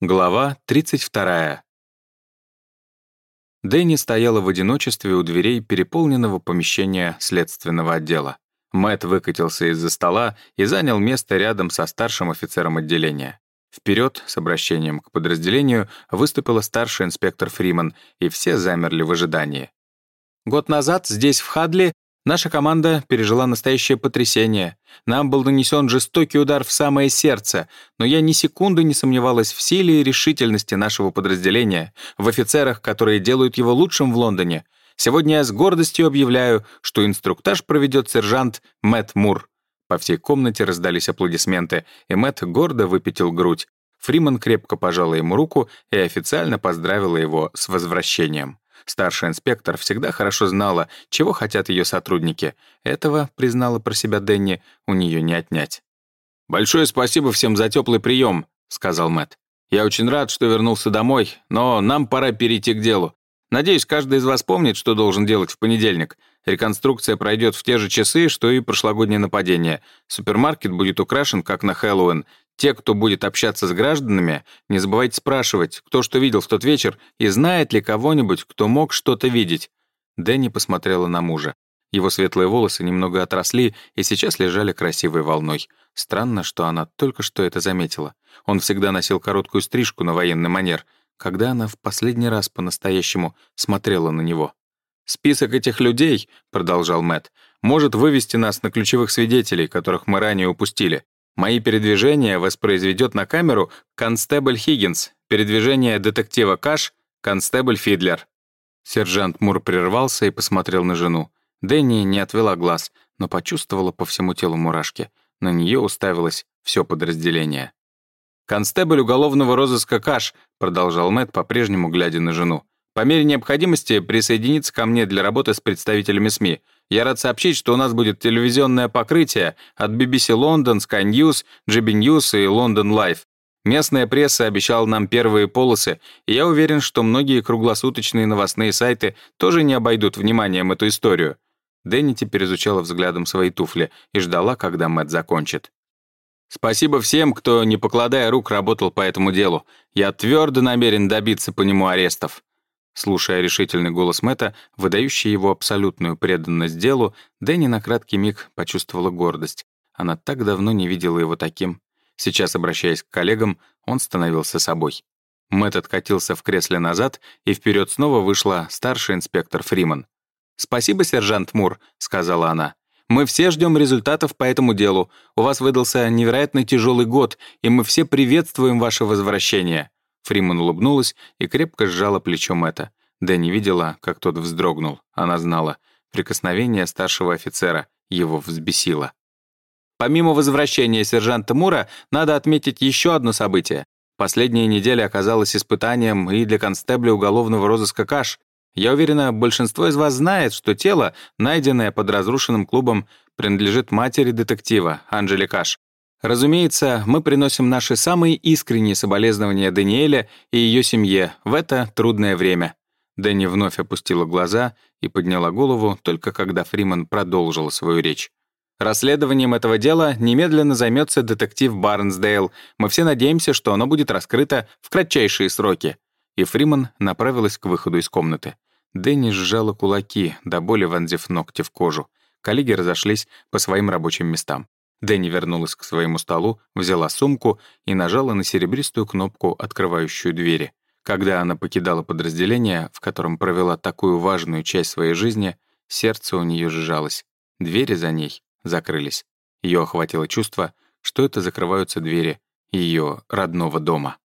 Глава 32. Дэнни стояла в одиночестве у дверей переполненного помещения следственного отдела. Мэтт выкатился из-за стола и занял место рядом со старшим офицером отделения. Вперед, с обращением к подразделению, выступила старший инспектор Фриман, и все замерли в ожидании. Год назад здесь, в Хадли, Наша команда пережила настоящее потрясение. Нам был нанесен жестокий удар в самое сердце, но я ни секунды не сомневалась в силе и решительности нашего подразделения, в офицерах, которые делают его лучшим в Лондоне. Сегодня я с гордостью объявляю, что инструктаж проведет сержант Мэтт Мур. По всей комнате раздались аплодисменты, и Мэтт гордо выпятил грудь. Фриман крепко пожала ему руку и официально поздравила его с возвращением. Старший инспектор всегда хорошо знала, чего хотят ее сотрудники. Этого, признала про себя Дэнни, у нее не отнять. «Большое спасибо всем за теплый прием», — сказал Мэтт. «Я очень рад, что вернулся домой, но нам пора перейти к делу. Надеюсь, каждый из вас помнит, что должен делать в понедельник. Реконструкция пройдет в те же часы, что и прошлогоднее нападение. Супермаркет будет украшен, как на Хэллоуин. Те, кто будет общаться с гражданами, не забывайте спрашивать, кто что видел в тот вечер и знает ли кого-нибудь, кто мог что-то видеть. Дэнни посмотрела на мужа. Его светлые волосы немного отросли и сейчас лежали красивой волной. Странно, что она только что это заметила. Он всегда носил короткую стрижку на военный манер. Когда она в последний раз по-настоящему смотрела на него? «Список этих людей», — продолжал Мэтт, «может вывести нас на ключевых свидетелей, которых мы ранее упустили. Мои передвижения воспроизведет на камеру констебль Хиггинс, передвижение детектива Каш — констебль Фидлер». Сержант Мур прервался и посмотрел на жену. Дэнни не отвела глаз, но почувствовала по всему телу мурашки. На нее уставилось все подразделение. «Констебль уголовного розыска Каш», — продолжал Мэтт, по-прежнему глядя на жену. «По мере необходимости присоединиться ко мне для работы с представителями СМИ. Я рад сообщить, что у нас будет телевизионное покрытие от BBC London, Sky News, GB News и London Live. Местная пресса обещала нам первые полосы, и я уверен, что многие круглосуточные новостные сайты тоже не обойдут вниманием эту историю. Дэнни теперь изучала взглядом свои туфли и ждала, когда Мэтт закончит. «Спасибо всем, кто, не покладая рук, работал по этому делу. Я твердо намерен добиться по нему арестов. Слушая решительный голос Мэтта, выдающий его абсолютную преданность делу, Дэнни на краткий миг почувствовала гордость. Она так давно не видела его таким. Сейчас, обращаясь к коллегам, он становился собой. Мэтт откатился в кресле назад, и вперед снова вышла старший инспектор Фриман. «Спасибо, сержант Мур», — сказала она. «Мы все ждем результатов по этому делу. У вас выдался невероятно тяжелый год, и мы все приветствуем ваше возвращение. Фриман улыбнулась и крепко сжала плечо Мэтта. Дэнни видела, как тот вздрогнул. Она знала. Прикосновение старшего офицера его взбесило. Помимо возвращения сержанта Мура, надо отметить еще одно событие. Последняя неделя оказалась испытанием и для констебля уголовного розыска Каш. Я уверена, большинство из вас знает, что тело, найденное под разрушенным клубом, принадлежит матери детектива, Анжели Каш. Разумеется, мы приносим наши самые искренние соболезнования Даниэля и ее семье в это трудное время. Дэнни вновь опустила глаза и подняла голову, только когда Фриман продолжил свою речь. Расследованием этого дела немедленно займется детектив Барнсдейл. Мы все надеемся, что оно будет раскрыто в кратчайшие сроки. И Фриман направилась к выходу из комнаты. Дэнни сжала кулаки, до боли вонзив ногти в кожу. Коллеги разошлись по своим рабочим местам. Дэнни вернулась к своему столу, взяла сумку и нажала на серебристую кнопку, открывающую двери. Когда она покидала подразделение, в котором провела такую важную часть своей жизни, сердце у нее сжалось. Двери за ней закрылись. Ее охватило чувство, что это закрываются двери ее родного дома.